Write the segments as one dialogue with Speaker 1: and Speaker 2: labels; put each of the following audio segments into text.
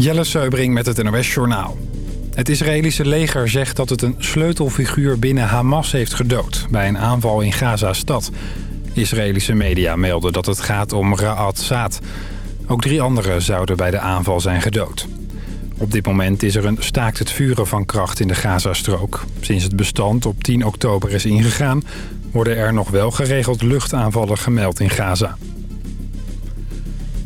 Speaker 1: Jelle Seubring met het NOS Journaal. Het Israëlische leger zegt dat het een sleutelfiguur binnen Hamas heeft gedood... bij een aanval in Gaza-stad. Israëlische media melden dat het gaat om Ra'ad Saad. Ook drie anderen zouden bij de aanval zijn gedood. Op dit moment is er een staakt het vuren van kracht in de Gazastrook. Sinds het bestand op 10 oktober is ingegaan... worden er nog wel geregeld luchtaanvallen gemeld in Gaza.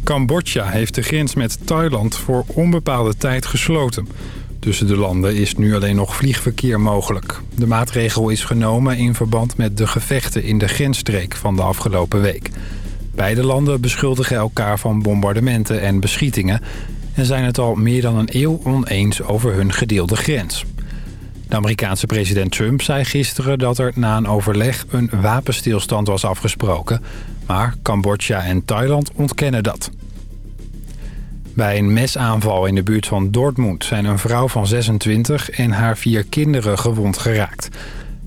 Speaker 1: Cambodja heeft de grens met Thailand voor onbepaalde tijd gesloten. Tussen de landen is nu alleen nog vliegverkeer mogelijk. De maatregel is genomen in verband met de gevechten in de grensstreek van de afgelopen week. Beide landen beschuldigen elkaar van bombardementen en beschietingen... en zijn het al meer dan een eeuw oneens over hun gedeelde grens. De Amerikaanse president Trump zei gisteren dat er na een overleg een wapenstilstand was afgesproken... maar Cambodja en Thailand ontkennen dat. Bij een mesaanval in de buurt van Dortmund zijn een vrouw van 26 en haar vier kinderen gewond geraakt.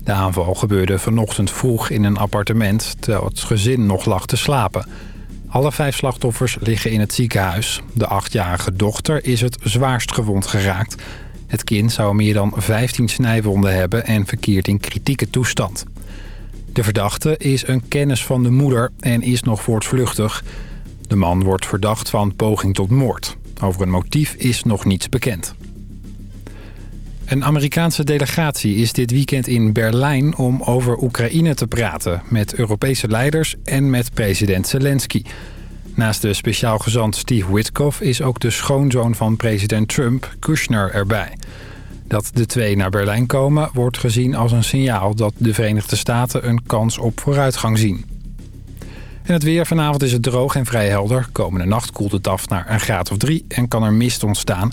Speaker 1: De aanval gebeurde vanochtend vroeg in een appartement terwijl het gezin nog lag te slapen. Alle vijf slachtoffers liggen in het ziekenhuis. De achtjarige dochter is het zwaarst gewond geraakt. Het kind zou meer dan 15 snijwonden hebben en verkeert in kritieke toestand. De verdachte is een kennis van de moeder en is nog voortvluchtig. De man wordt verdacht van poging tot moord. Over een motief is nog niets bekend. Een Amerikaanse delegatie is dit weekend in Berlijn om over Oekraïne te praten... met Europese leiders en met president Zelensky. Naast de speciaal gezant Steve Witkoff is ook de schoonzoon van president Trump, Kushner, erbij. Dat de twee naar Berlijn komen wordt gezien als een signaal dat de Verenigde Staten een kans op vooruitgang zien. En het weer vanavond is het droog en vrij helder. Komende nacht koelt het af naar een graad of drie en kan er mist ontstaan.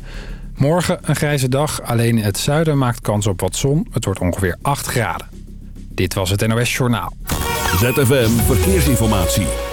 Speaker 1: Morgen een grijze dag, alleen het zuiden maakt kans op wat zon. Het wordt ongeveer 8 graden. Dit was het NOS Journaal.
Speaker 2: ZFM Verkeersinformatie.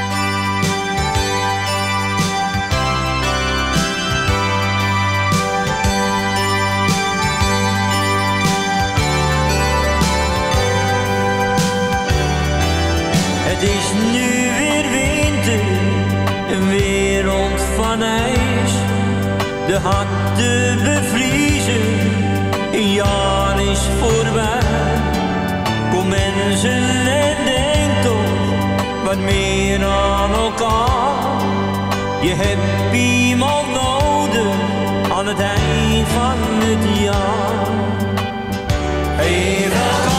Speaker 3: De harten bevriezen, een jaar is voorbij. Kom mensen en denk toch wat meer aan elkaar. Je hebt iemand nodig aan het eind van het jaar. Geef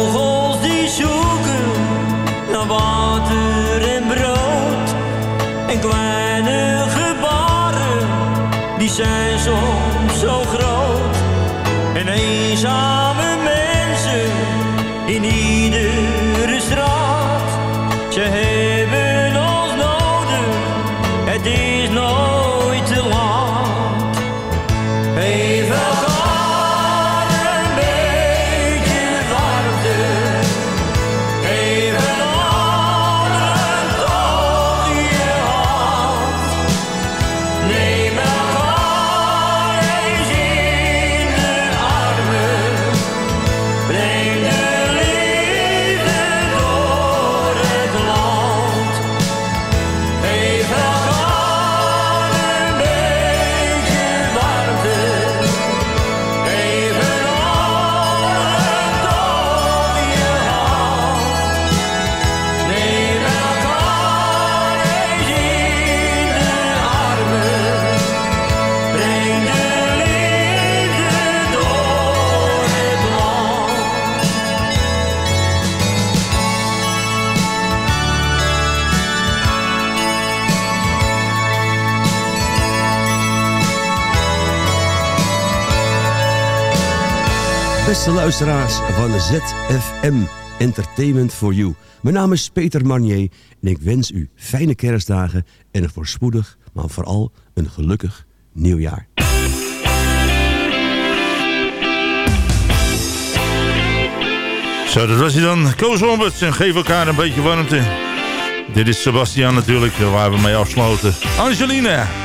Speaker 3: vogels die zoeken naar water en brood. En kleine gebaren, die zijn soms zo groot. En eenzame
Speaker 4: Beste luisteraars van ZFM Entertainment for You. Mijn naam is Peter Marnier en ik wens u fijne kerstdagen en een voorspoedig, maar vooral een gelukkig nieuwjaar.
Speaker 5: Zo, dat was hij dan. Koos Roberts en geef elkaar een beetje warmte. Dit is Sebastian natuurlijk, waar we mee afsloten. Angelina.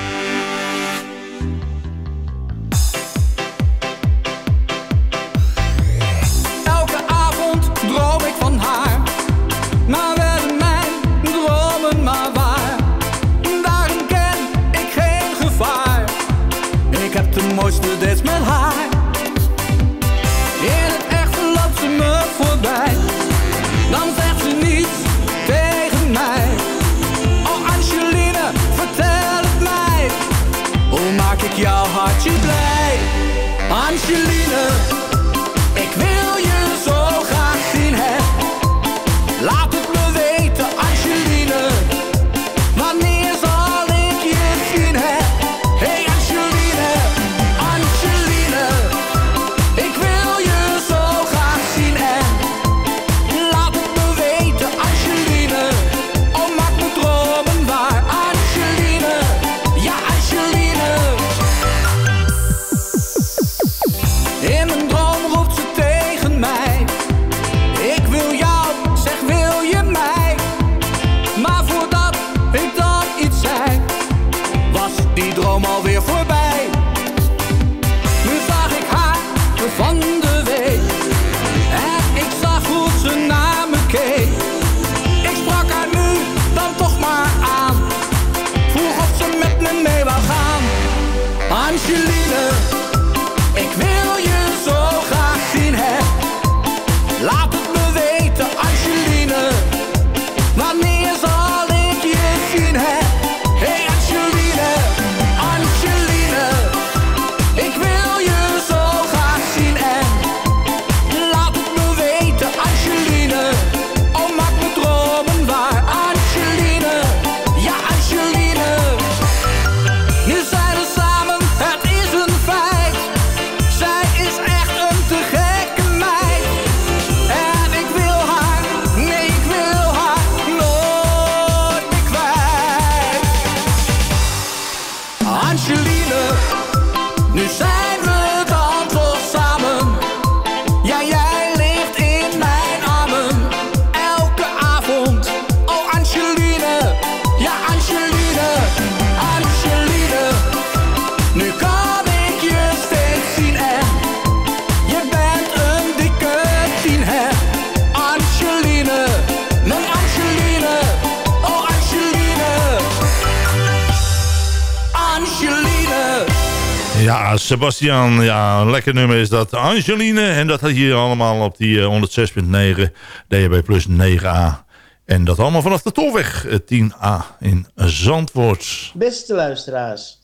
Speaker 5: Sebastian, ja, een lekker nummer is dat. Angeline, en dat had je allemaal op die 106.9, eh, DHB plus 9A. En dat allemaal vanaf de Tolweg 10A eh, in Zandvoort.
Speaker 6: Beste luisteraars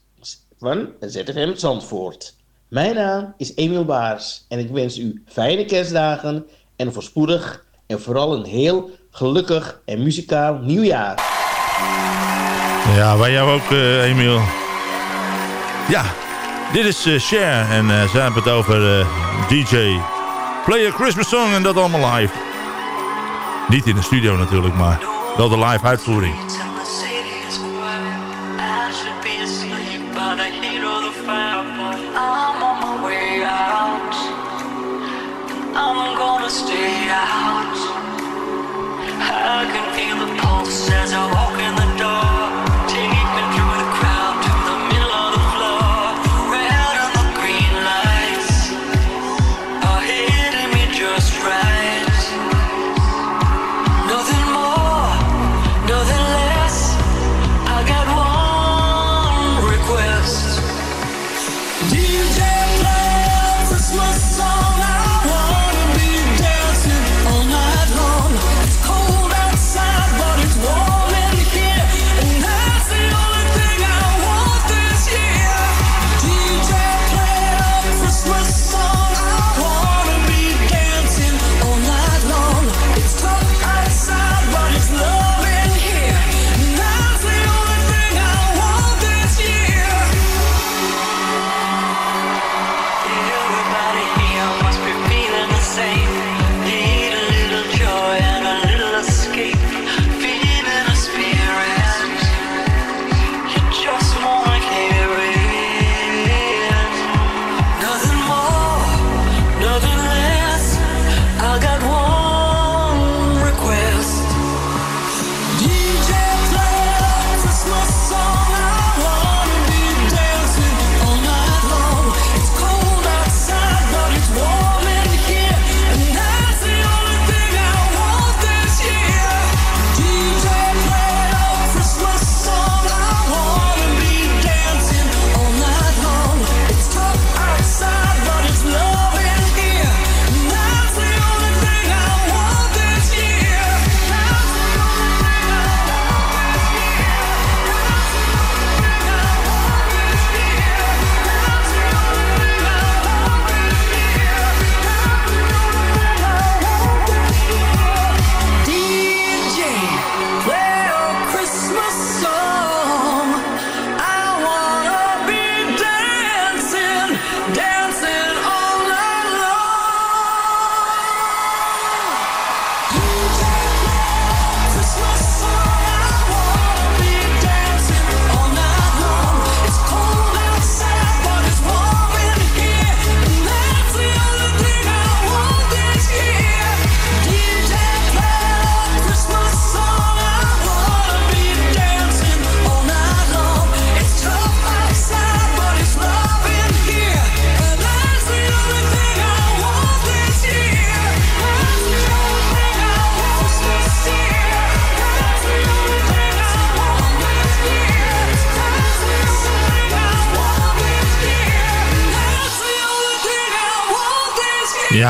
Speaker 6: van ZFM Zandvoort. Mijn naam is Emiel Baars en ik wens u fijne kerstdagen en voorspoedig en vooral een heel gelukkig en muzikaal nieuwjaar.
Speaker 5: Ja, wij jou ook, uh, Emiel. Ja, dit is uh, Cher en uh, ze hebben het over uh, DJ. Play a Christmas song en dat allemaal live. Niet in de studio natuurlijk, maar wel de live uitvoering. I'm gonna stay out. I can feel the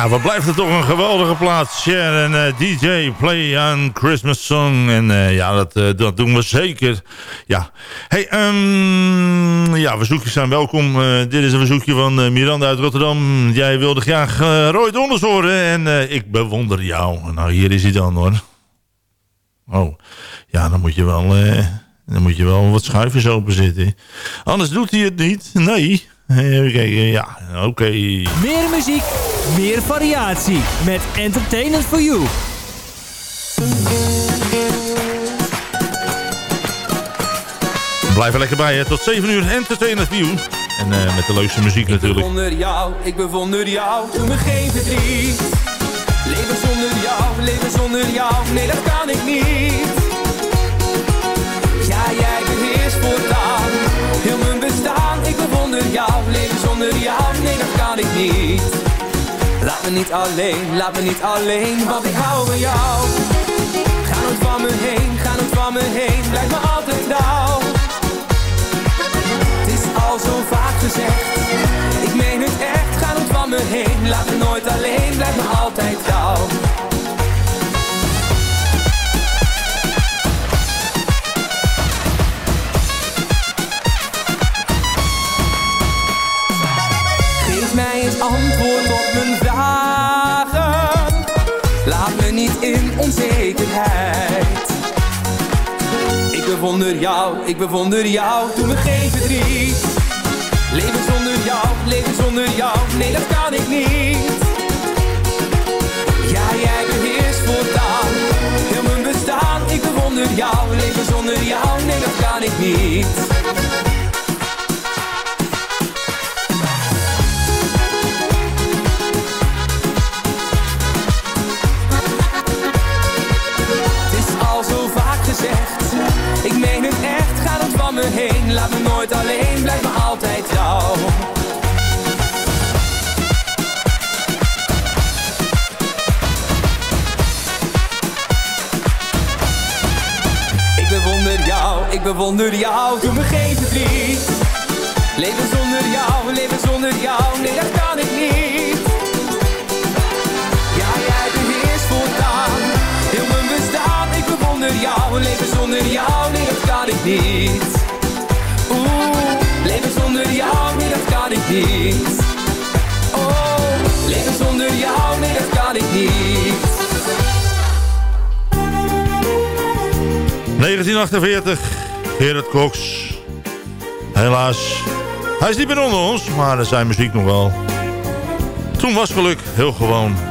Speaker 5: Ja, wat blijft er toch een geweldige plaats. Cher en uh, DJ Play on Christmas Song. En uh, ja, dat, uh, dat doen we zeker. Ja, hey, um, ja verzoekjes zijn welkom. dit is een verzoekje van Miranda uit Rotterdam. Jij wilde graag Roy Donders horen. En ik bewonder jou. Nou, hier is hij dan hoor. Oh, ja, dan moet je wel, dan moet je wel wat schuifjes open zitten. Anders doet hij het niet. Nee. Even kijken, ja, oké.
Speaker 7: Meer muziek, meer variatie met Entertainment for You.
Speaker 5: Blijf er lekker bij, hè. Tot 7 uur Entertainment for You. En uh, met de leukste muziek natuurlijk.
Speaker 8: Ik bewonder jou, ik bewonder jou, doe me geen verdriet. Leven zonder jou, leven zonder jou, nee dat kan ik niet. Laat me niet alleen, laat me niet alleen, want ik hou van jou. Ga nooit van me heen, ga nooit van me heen, blijf me altijd trouw. Het is al zo vaak gezegd, ik meen het echt, ga nooit van me heen. Laat me nooit alleen, blijf me altijd trouw. Geef mij eens antwoord Ik bewonder jou, ik bewonder jou, doe me geen verdriet. Leven zonder jou, leven zonder jou, nee dat kan ik niet. Ja, jij beheerst voortaan, heel mijn bestaan. Ik bewonder jou, leven zonder jou, nee dat kan ik niet. Laat me nooit alleen, blijf me altijd trouw. Ik bewonder jou, ik bewonder jou, doe me geen verdriet. Leven zonder jou, leven zonder jou, nee dat kan ik niet. Ja, jij beheerst voortaan, heel mijn bestaan. Ik bewonder jou, leven zonder jou, nee dat kan ik niet. Leven zonder jou, nee dat kan ik niet. Oh, leven zonder jou, nee dat kan ik niet.
Speaker 5: 1948, Gerard Cox. Helaas, hij is niet meer onder ons, maar zijn muziek nog wel. Toen was geluk heel gewoon.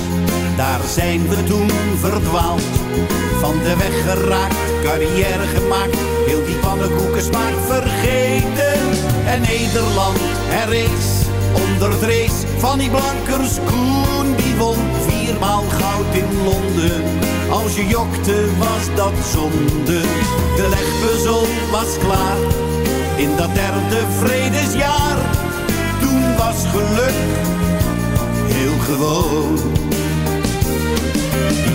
Speaker 9: Daar zijn we toen verdwaald. Van de weg geraakt, carrière gemaakt. Heel die pannenkoeken smaak vergeten. En Nederland herrees onder het race van die blankers Koen. Die won viermaal goud in Londen. Als je jokte was dat zonde. De legpuzzel was klaar. In dat derde vredesjaar. Toen was geluk heel gewoon.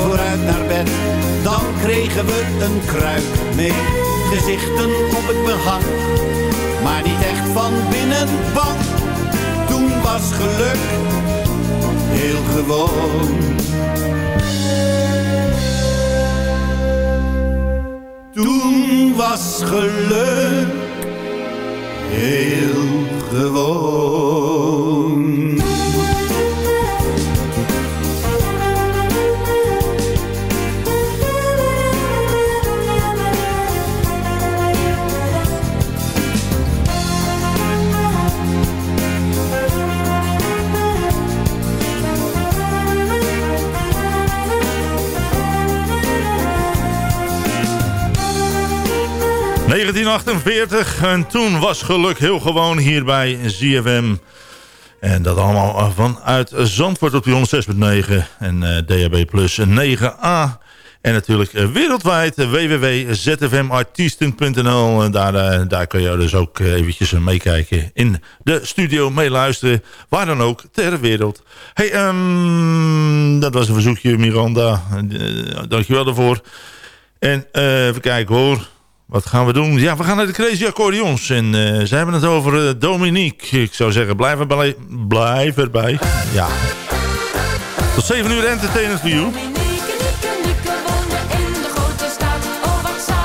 Speaker 9: vooruit naar bed. Dan kregen we een kruik mee, gezichten op het behang. Maar niet echt van binnen bang. Toen was geluk heel gewoon. Toen was geluk heel gewoon.
Speaker 10: 1948 en toen was geluk heel gewoon hier bij ZFM. En dat allemaal vanuit Zandvoort op die 106.9 en uh, DHB Plus 9A. En natuurlijk uh, wereldwijd www.zfmartiesten.nl. En daar, uh, daar kun je dus ook eventjes meekijken in de studio, meeluisteren. Waar dan ook, ter wereld. Hey, um, dat was een verzoekje Miranda. dankjewel daarvoor. En even kijken hoor. Wat gaan we doen? Ja, we gaan naar de Crazy Accordeons. En uh, ze hebben het over uh, Dominique. Ik zou zeggen, blijf erbij. Blijf erbij. Ja. Tot 7 uur entertainment voor you.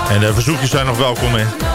Speaker 10: En de verzoekjes zijn nog welkom, hè.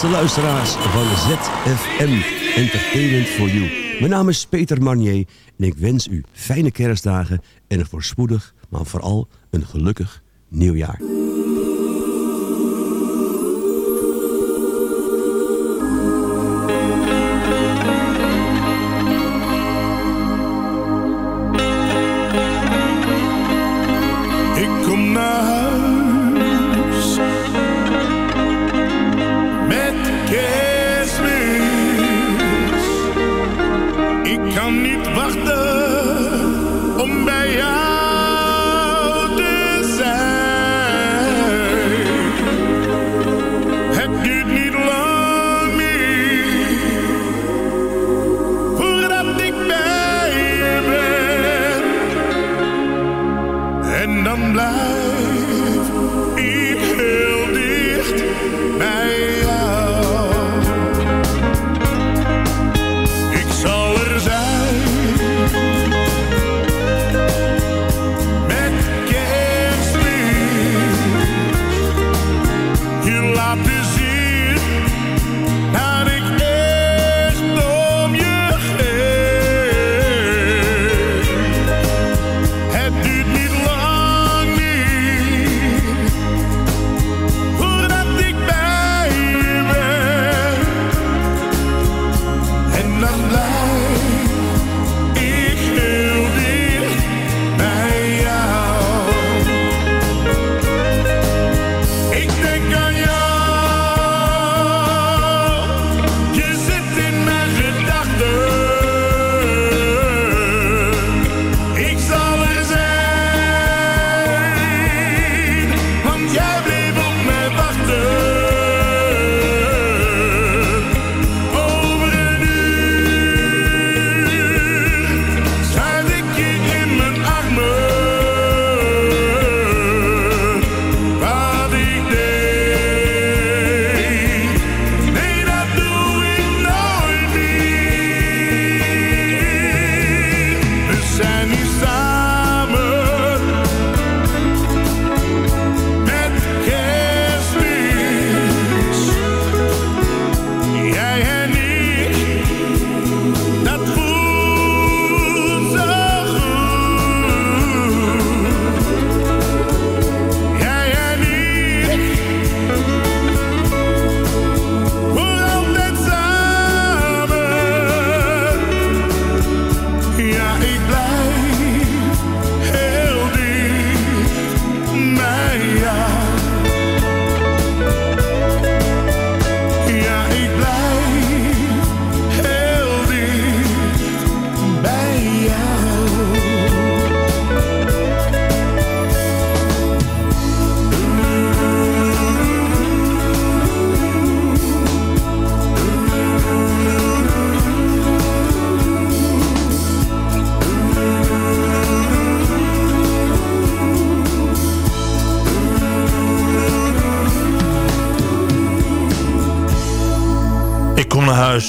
Speaker 11: Beste luisteraars van ZFM Entertainment for You. Mijn naam is Peter Marnier en ik wens u fijne kerstdagen en een voorspoedig, maar vooral een gelukkig nieuwjaar.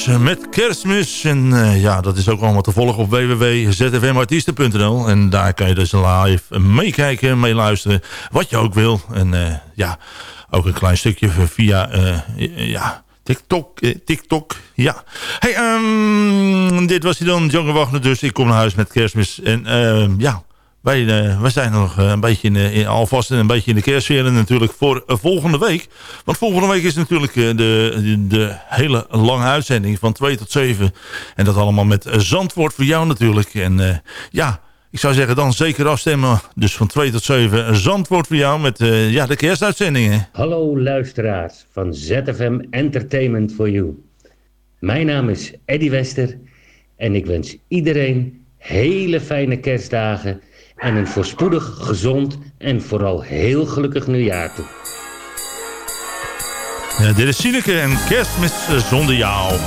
Speaker 5: Huis met kerstmis. En uh, ja, dat is ook allemaal te volgen op www.zfmartiesten.nl. En daar kan je dus live meekijken, meeluisteren, wat je ook wil. En uh, ja, ook een klein stukje via ja, TikTok. TikTok, ja. Hey, um, dit was hij dan, Jonge Wagner dus. Ik kom naar huis met kerstmis. En ja, wij, uh, wij zijn nog een beetje in, in, alvast een beetje in de kerstsfeer natuurlijk voor uh, volgende week. Want volgende week is natuurlijk de, de, hele lange uitzending van 2 tot 7. En dat allemaal met Zandwoord voor jou natuurlijk. En ja, ik zou zeggen dan zeker afstemmen. Dus van 2 tot 7 Zandwoord voor jou met ja, de kerstuitzendingen.
Speaker 12: Hallo luisteraars van ZFM Entertainment for You. Mijn naam is Eddie Wester en ik wens iedereen hele fijne kerstdagen en een voorspoedig, gezond en vooral heel gelukkig nieuwjaar toe.
Speaker 5: Ja, dit is Sineke en kerstmis zonder jou.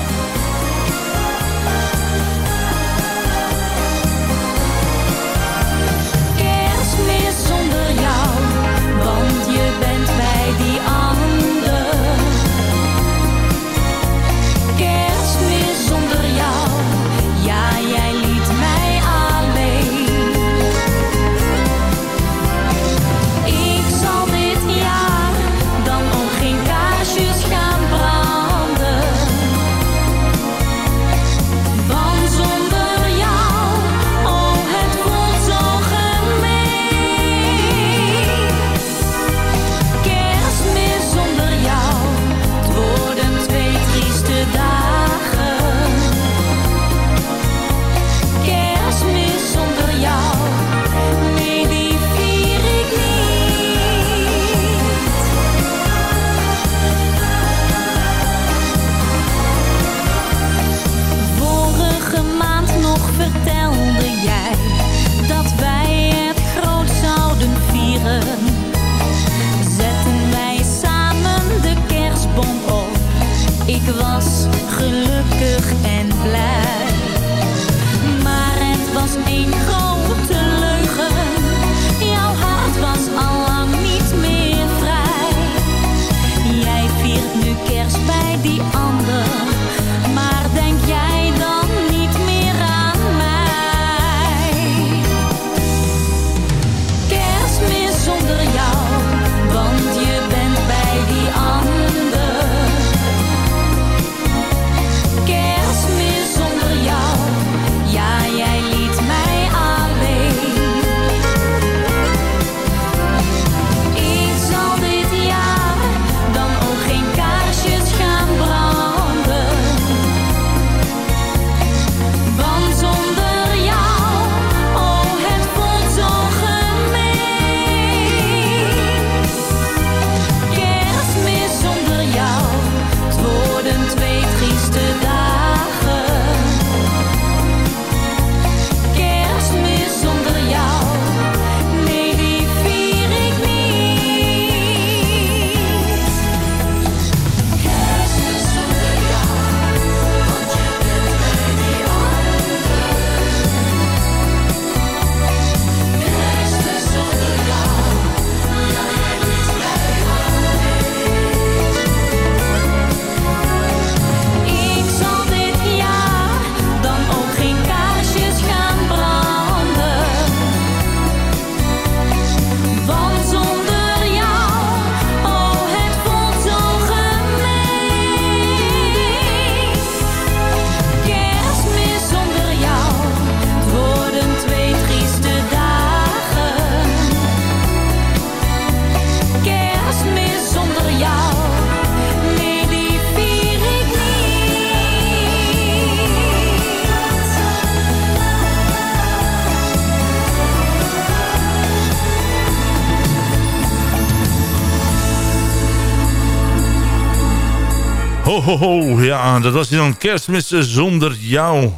Speaker 5: Ho, ho, Ja, dat was dan kerstmis zonder jou.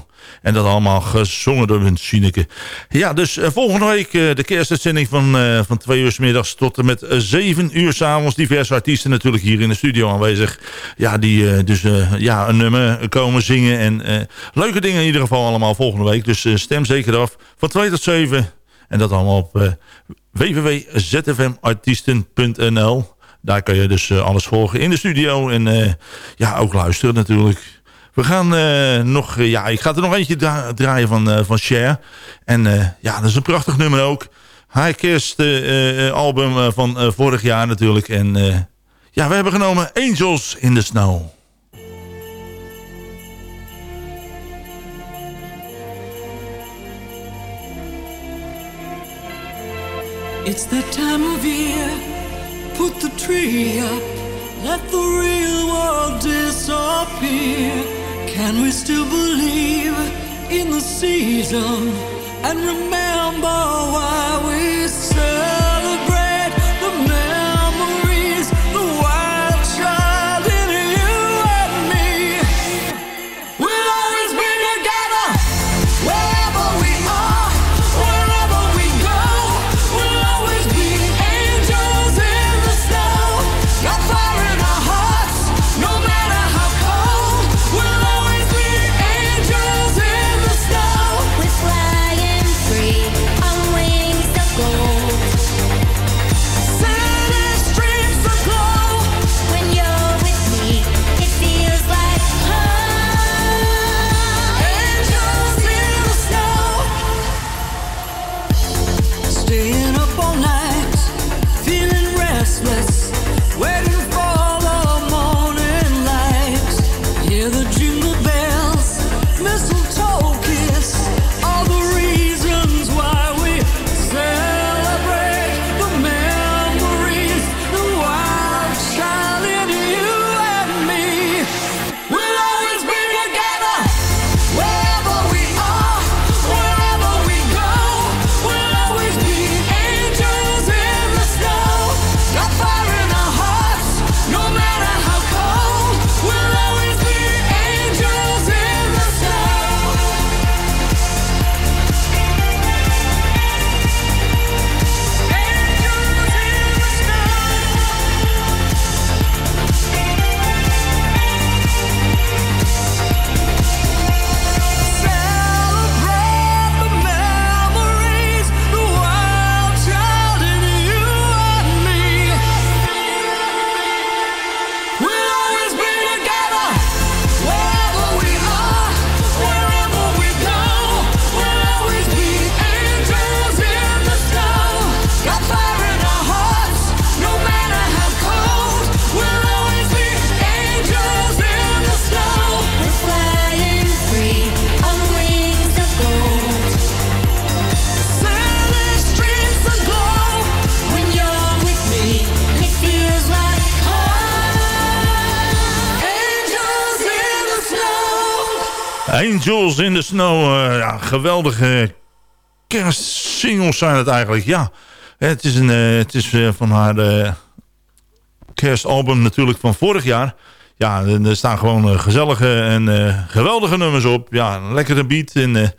Speaker 5: En dat allemaal gezongen door een Sineke. Ja, dus uh, volgende week uh, de kerstuitzending van, uh, van twee uur s middags tot en met zeven uur s avonds. Diverse artiesten natuurlijk hier in de studio aanwezig. Ja, die dus ja, een nummer komen zingen. En leuke dingen in ieder geval allemaal volgende week. Dus stem zeker af. Van 2 tot 7. En dat allemaal op www.zfmartiesten.nl daar kan je dus alles volgen in de studio. En ja, ook luisteren natuurlijk We gaan nog... ja, ik ga er nog eentje draaien van, van Cher. En ja, dat is een prachtig nummer ook. High Kerst album van vorig jaar natuurlijk. En ja, we hebben genomen Angels in the Snow.
Speaker 13: It's the time of year. Put the tree up. Let the real world disappear. Can we still believe in the season and remember why we serve?
Speaker 5: In the Snow. Uh, ja, geweldige kerstsingles zijn het eigenlijk. Ja, het is, een, uh, het is van haar kerstalbum natuurlijk van vorig jaar. Ja, er staan gewoon gezellige en geweldige nummers op. Ja, een lekkere beat en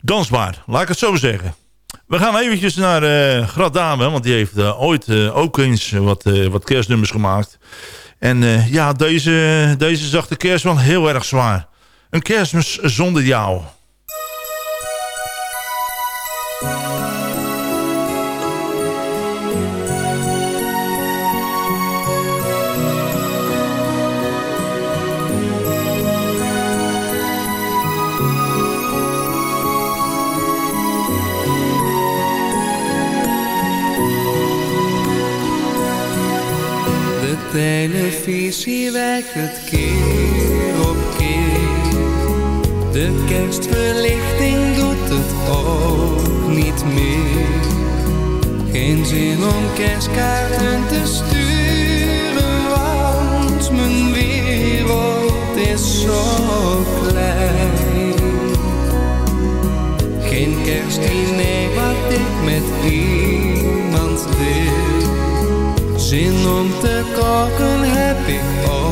Speaker 5: dansbaar. Laat ik het zo zeggen. We gaan eventjes naar uh, Grad Dame, want die heeft ooit ook eens wat, wat kerstnummers gemaakt. En ja, deze, deze zag de kerst wel heel erg zwaar. Een kerstmis zonder jou.
Speaker 14: De televisie het keer op de kerstverlichting doet het ook niet meer. Geen zin om kerstkaarten te sturen, want mijn wereld is zo klein. Geen kerstdiner wat ik met iemand deel. Zin om te koken heb ik ook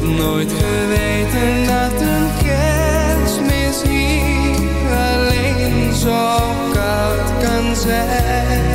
Speaker 14: heb nooit geweten dat een kerstmis hier alleen zo koud kan zijn.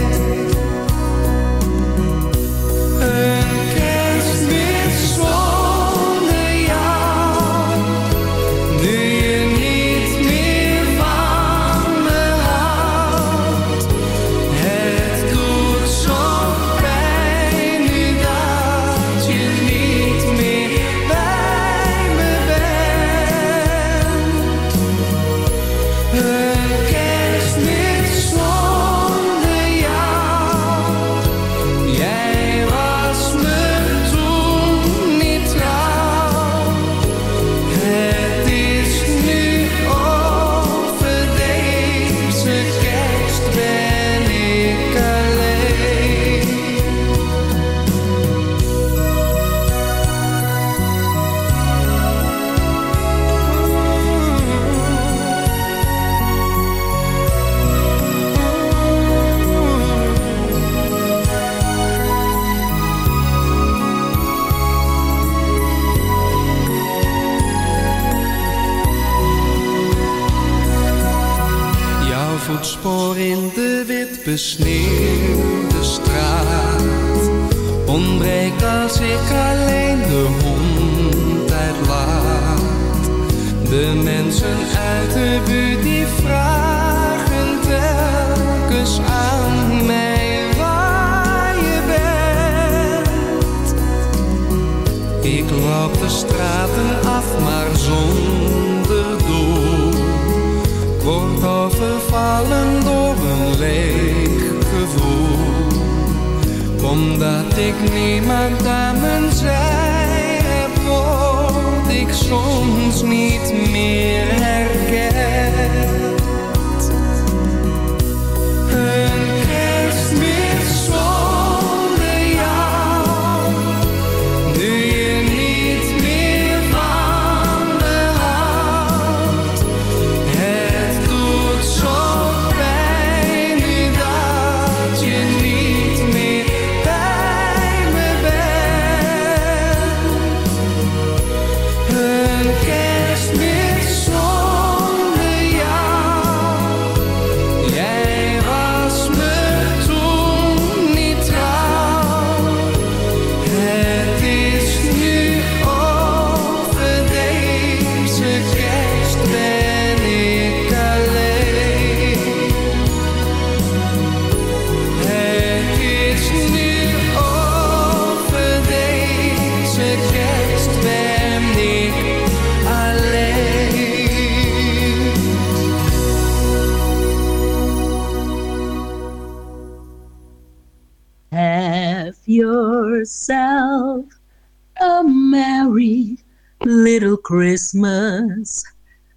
Speaker 15: Christmas.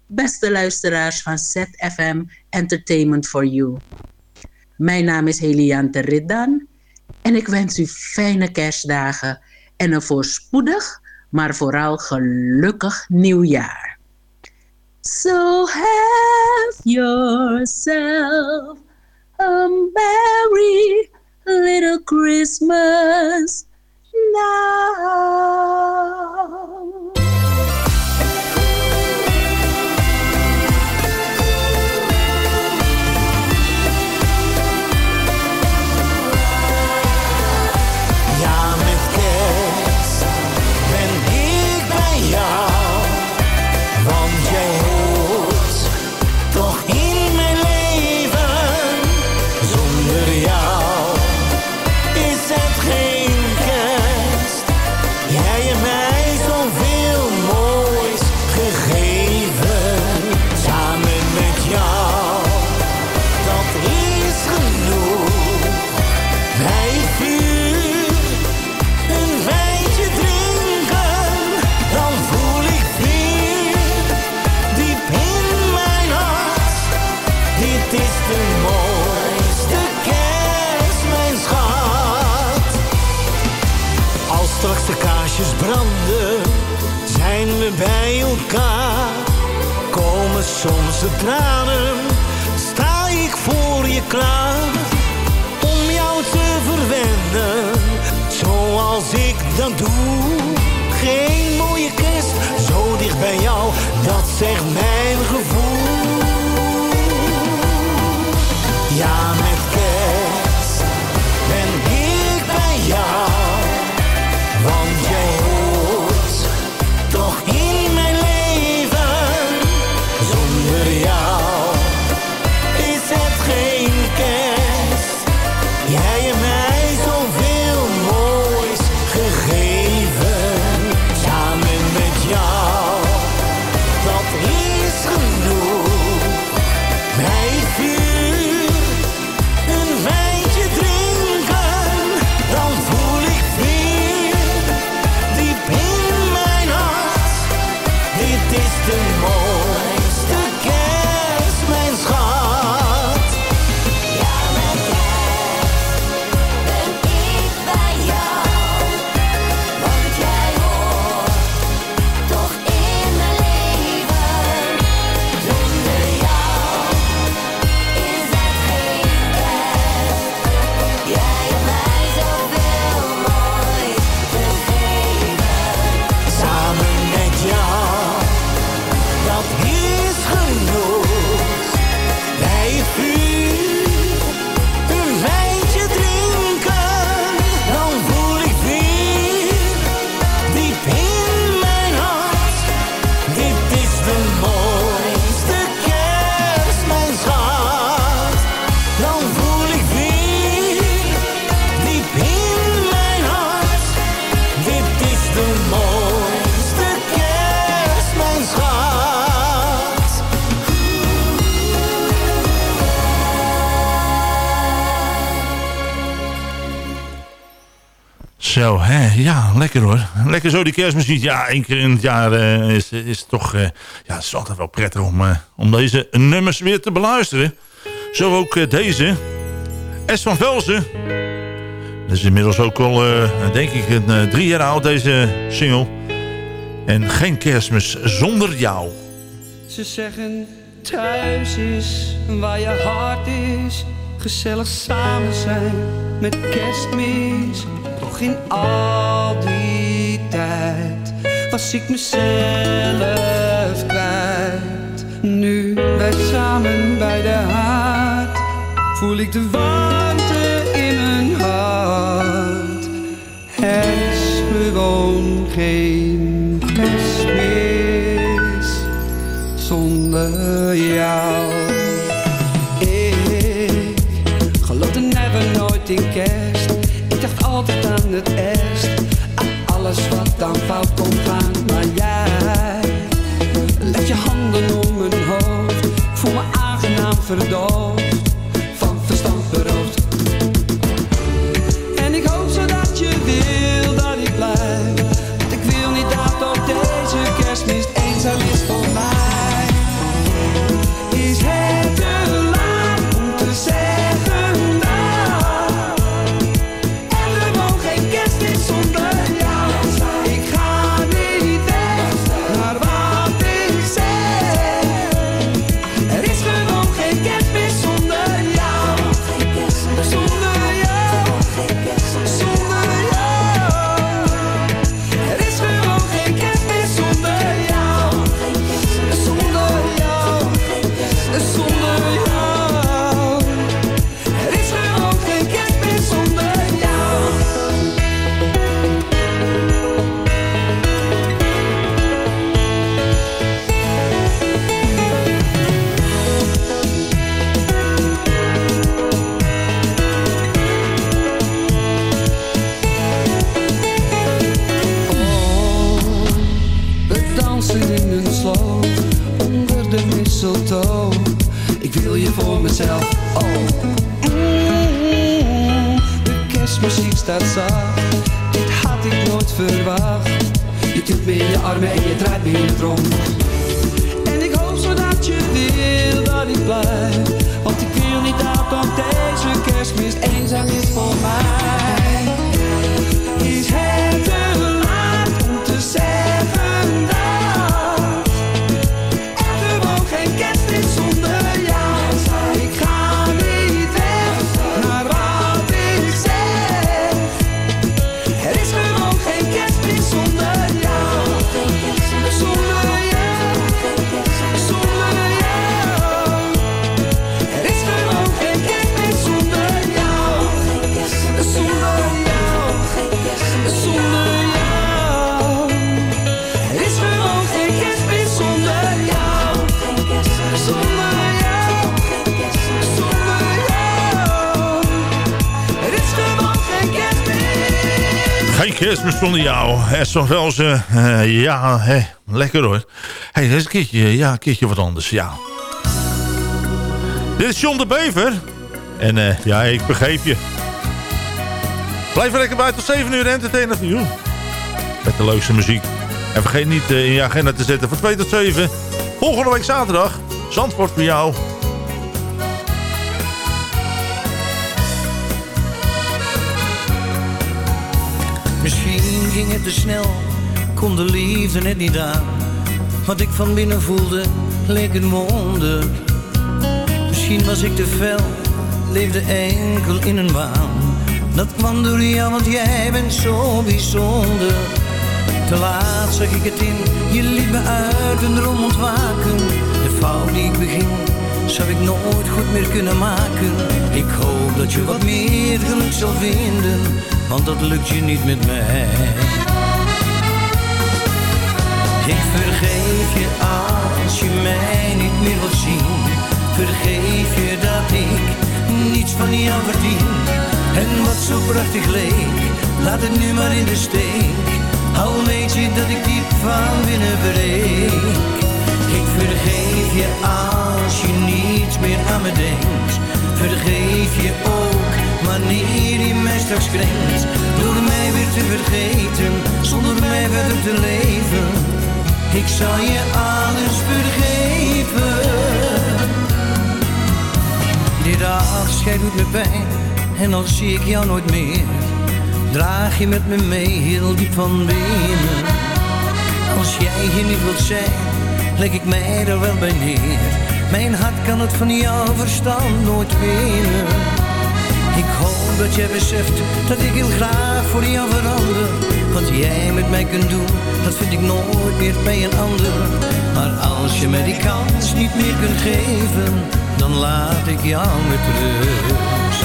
Speaker 15: Beste luisteraars van ZFM Entertainment for You. Mijn naam is Heliante Riddan en ik wens u fijne kerstdagen en een voorspoedig, maar vooral gelukkig nieuwjaar. So have yourself a merry little Christmas now.
Speaker 16: bij elkaar, komen soms de tranen. Sta ik voor je klaar, om jou te verwennen, zoals ik dan doe. Geen mooie kerst, zo dicht bij jou, dat zegt mijn gevoel
Speaker 5: Hè, ja, lekker hoor. Lekker zo die kerstmuziek. Ja, één keer in het jaar eh, is, is toch... eh, ja, het is altijd wel prettig om, eh, om deze nummers weer te beluisteren. Zo ook deze. S van Velzen. Dat is inmiddels ook al, denk ik, een, drie jaar oud, deze single. En geen kerstmis zonder jou.
Speaker 14: Ze zeggen thuis is waar je hart is. Gezellig samen zijn met kerstmis. In al die tijd was ik mezelf kwijt. Nu wij samen bij de haard voel ik de warmte in mijn hart. Er is gewoon geen kerstmis zonder jou. Ik geloofde never nooit in kerst. Dacht altijd aan het eerst. Aan alles wat dan fout kon gaan. Maar jij leg je handen om mijn hoofd. Voel me aangenaam verdoofd. Kerstmis zonder jou.
Speaker 5: Van Velzen. eh, ja, hè, lekker hoor. hey, dit is een keertje, ja, een keertje wat anders. Ja. Dit is John de Bever. En eh, ja, ik begreep je. Blijf er lekker bij tot 7 uur entertainer voor jou. Met de leukste muziek. En vergeet niet eh, in je agenda te zetten van 2 tot 7. Volgende week zaterdag. Zandvoort voor jou.
Speaker 17: Misschien ging het te snel, kon de liefde net niet aan. Wat ik van binnen voelde, leek een wonder. Misschien was ik te fel, leefde enkel in een waan. Dat kwam door jou, want jij bent zo bijzonder. Te laat zag ik het in, je liet me uit een droom ontwaken. De fout die ik beging, zou ik nooit goed meer kunnen maken. Ik hoop dat je wat meer geluk zal vinden, want dat lukt je niet met mij. Ik vergeef je als je mij niet meer wilt zien. Vergeef je dat ik niets van jou verdien. En wat zo prachtig leek, laat het nu maar in de steek. Al weet je dat ik diep van binnen breek. Vergeef je als je niet meer aan me denkt. Vergeef je ook wanneer je mij straks krenkt. Door mij weer te te leven. Ik zal je alles vergeven. Dit afscheid doet me pijn en dan zie ik jou nooit meer. Draag je met me mee heel diep van binnen. Als jij hier niet wilt zijn, leg ik mij er wel bij neer. Mijn hart kan het van jouw verstand nooit winnen. Ik hoop dat jij beseft dat ik heel graag voor jou verander. Wat jij met mij kunt doen, dat vind ik nooit meer bij een ander. Maar als je mij die kans niet meer kunt geven, dan laat ik jou met rust.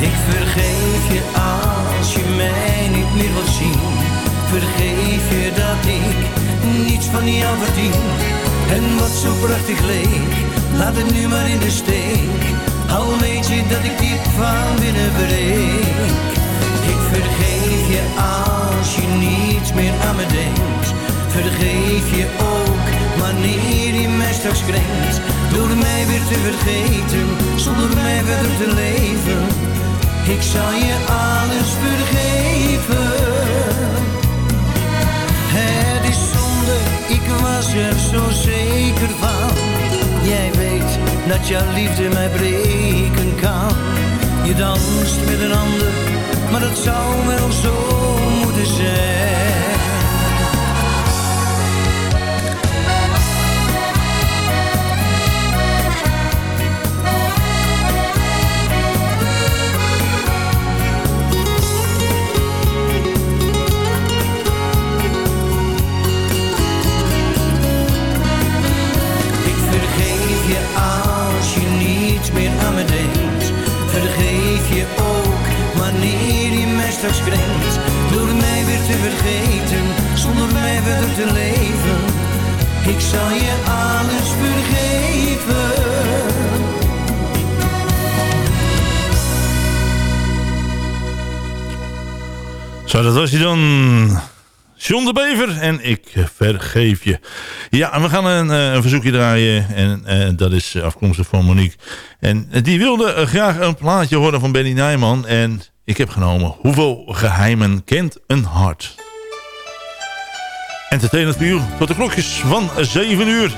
Speaker 17: Ik vergeef je als je mij niet meer wilt zien. Vergeef je dat ik niets van jou verdien. En wat zo prachtig leek, laat het nu maar in de steek. Al weet je dat ik diep van binnen breek. Ik vergeef je als je niets meer aan me denkt. Vergeef je ook wanneer je mij straks krenkt. Door mij weer te vergeten, zonder mij verder te leven. Ik zal je alles vergeven. Het is ik was er zo zeker van. Jij weet dat jouw liefde mij breken kan. Je danst met een ander, maar dat zou wel zo moeten zijn. Krenkt. Door mij weer te vergeten, zonder mij verder te leven. Ik zal je alles vergeven.
Speaker 5: Zo, dat was hij dan. John de Bever en ik vergeef je. Ja, en we gaan een, eh, een verzoekje draaien. En eh, dat is afkomstig van Monique. En die wilde eh, graag een plaatje horen van Benny Nijman. En ik heb genomen Hoeveel geheimen kent een hart? Entertainment voor u tot de klokjes van 7 uur.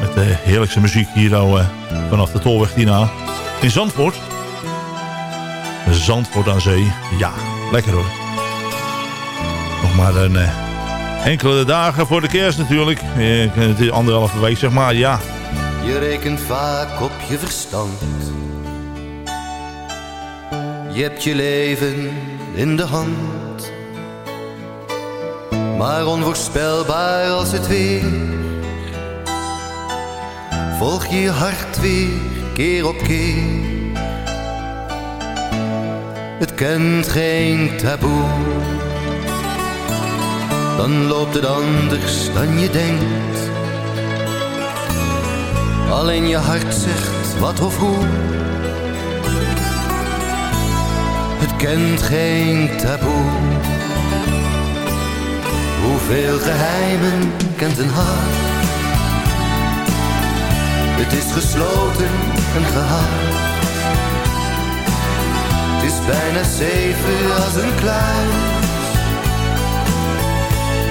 Speaker 5: Met de heerlijkste muziek hier al, eh, vanaf de Tolweg hierna. In Zandvoort. Zandvoort aan zee. Ja, lekker hoor. Nog maar een eh, enkele dagen voor de kerst natuurlijk. Eh, het is anderhalve week zeg maar, ja.
Speaker 18: Je rekent vaak op je verstand. Je hebt je leven in de hand. Maar onvoorspelbaar als het weer. Volg je hart weer keer op keer. Het kent geen taboe. Dan loopt het anders dan je denkt. Alleen je hart zegt wat of hoe. Het kent geen taboe. Hoeveel geheimen kent een hart? Het is gesloten en gehard. Het is bijna zeven als een kluis.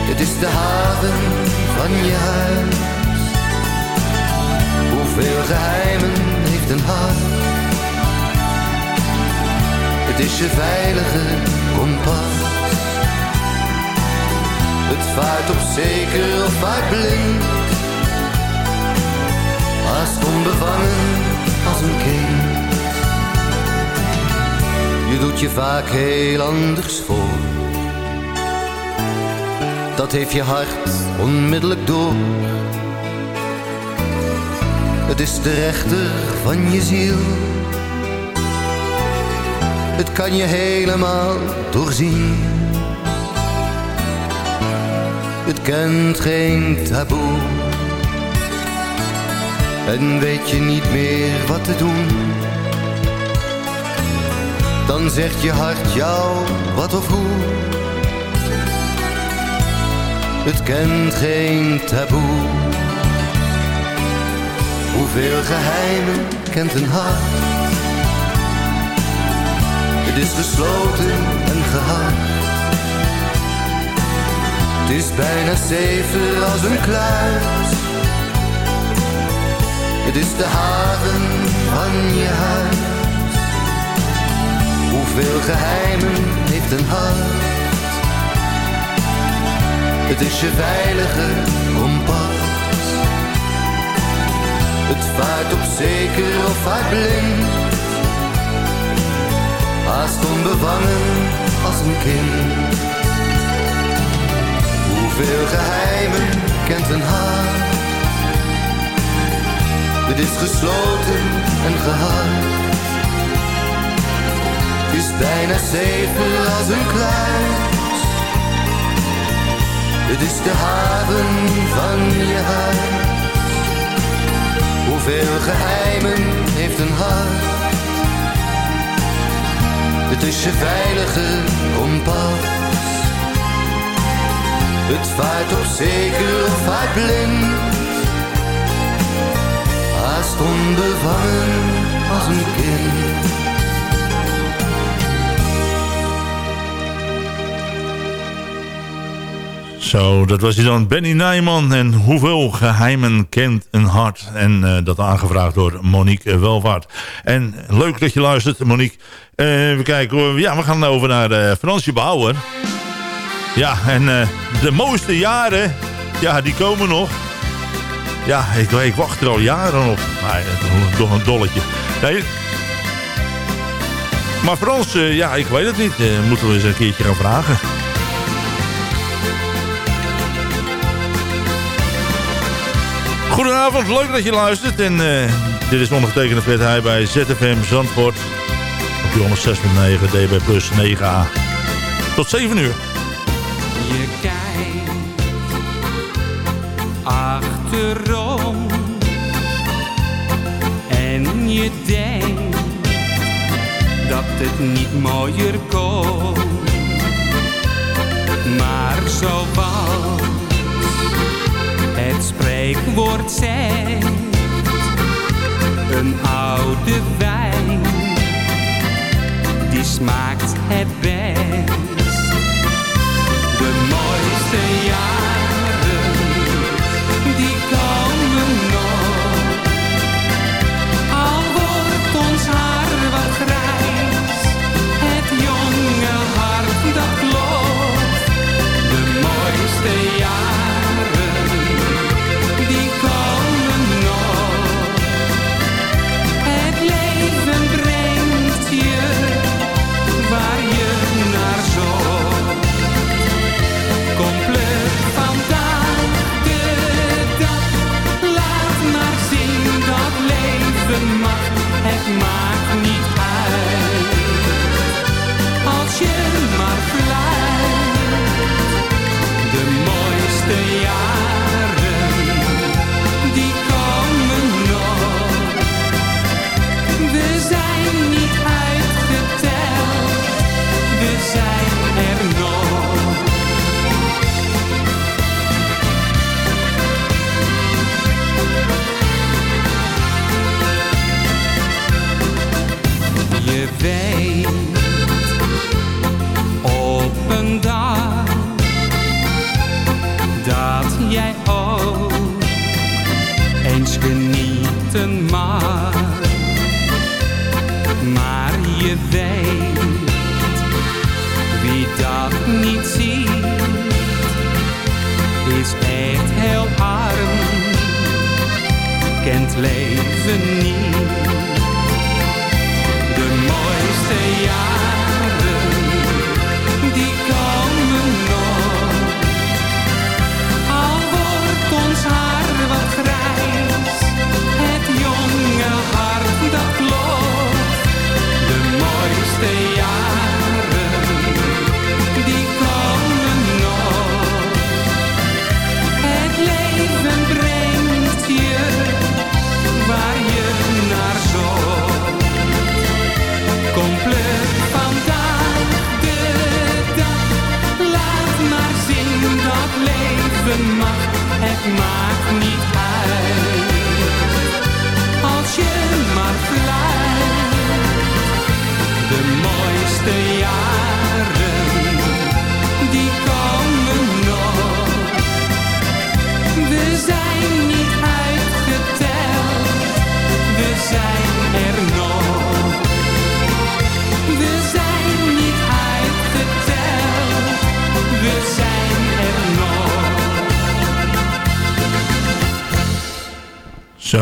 Speaker 18: Het is de haven van je huis. Hoeveel geheimen heeft een hart? Het is je veilige kompas. Het vaart op zeker of vaart blind. Haast onbevangen als een kind. Je doet je vaak heel anders voor. Dat heeft je hart onmiddellijk door. Het is de rechter van je ziel. Het kan je helemaal doorzien. Het kent geen taboe. En weet je niet meer wat te doen. Dan zegt je hart jou wat of hoe. Het kent geen taboe. Hoeveel geheimen kent een hart? Het is gesloten en gehard. Het is bijna zeven als een kluis. Het is de haven van je huis. Hoeveel geheimen heeft een hart? Het is je veilige kompas. Het vaart op zeker of vaart blind. Haast onbevangen als een kind. Hoeveel geheimen kent een hart? Het is gesloten en. Het is bijna zeven als een kluis. Het is de haven van je huis. Hoeveel geheimen heeft een hart? Het is je veilige kompas. Het vaart op zeker of vaart blind. Haast onbevangen als een kind.
Speaker 5: Zo, dat was hij dan, Benny Nijman. En hoeveel geheimen kent een hart? En uh, dat aangevraagd door Monique Welvaart. En leuk dat je luistert, Monique. Uh, we kijken, ja, we gaan over naar uh, Fransje Bauer. Ja, en de mooiste jaren, ja, die komen nog. Ja, ik, ik wacht er al jaren op. Maar toch een dolletje. Nee. Maar Frans, ja, ik weet het niet. moeten we eens een keertje gaan vragen. Goedenavond, leuk dat je luistert. En uh, dit is ondergetekende Fred Heij bij ZFM Zandvoort. Op 106.9 DB Plus 9A. Tot 7 uur.
Speaker 19: Je kijkt achterom. En je denkt dat het niet mooier kon. Maar zo was het spreekwoord zegt, een oude wijn, die smaakt het best. De mooiste jaren,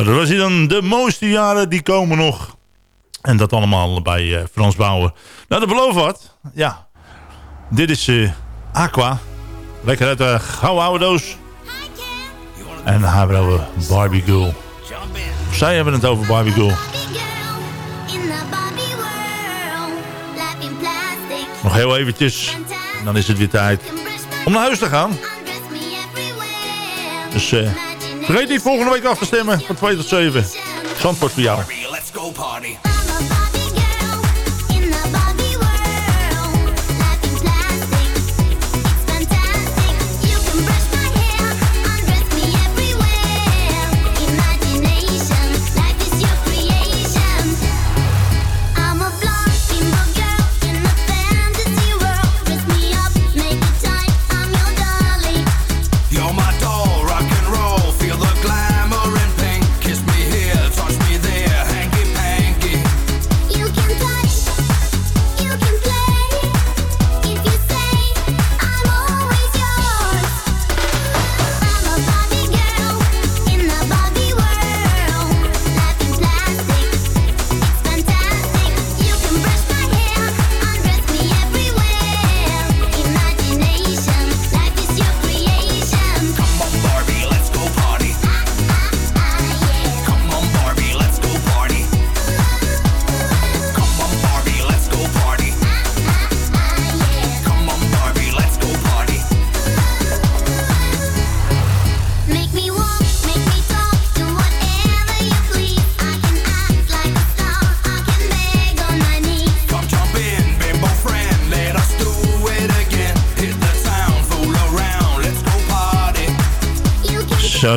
Speaker 19: dat
Speaker 20: was dan. De mooiste jaren, die komen nog. En dat allemaal bij eh, Frans Bouwen. Nou, dat belooft wat. Ja. Dit is eh, Aqua. Lekker uit de gouden oude doos. En dan hebben we Barbie Girl. Zij hebben het over Barbie Girl. Nog heel eventjes. En dan is het weer tijd om naar huis te gaan. Dus eh, vergeet niet volgende week af te stemmen. Van 2 tot 7. Zandvoort voor jou.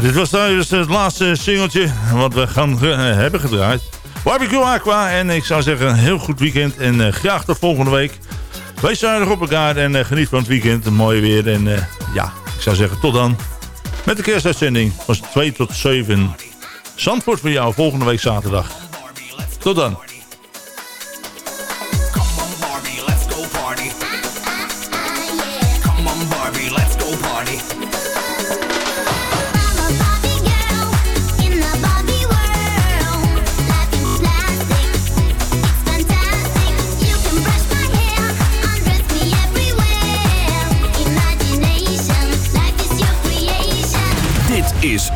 Speaker 20: Dit was dus het laatste singeltje wat we gaan eh, hebben gedraaid. Barbecue Aqua. En ik zou zeggen, een heel goed weekend. En eh, graag tot volgende week. Wees zuinig op elkaar en eh, geniet van het weekend. Mooi weer. En ja, ik zou zeggen, tot dan. Met de kerstuitzending van 2 tot 7. Zandvoort voor jou volgende week zaterdag. Tot dan.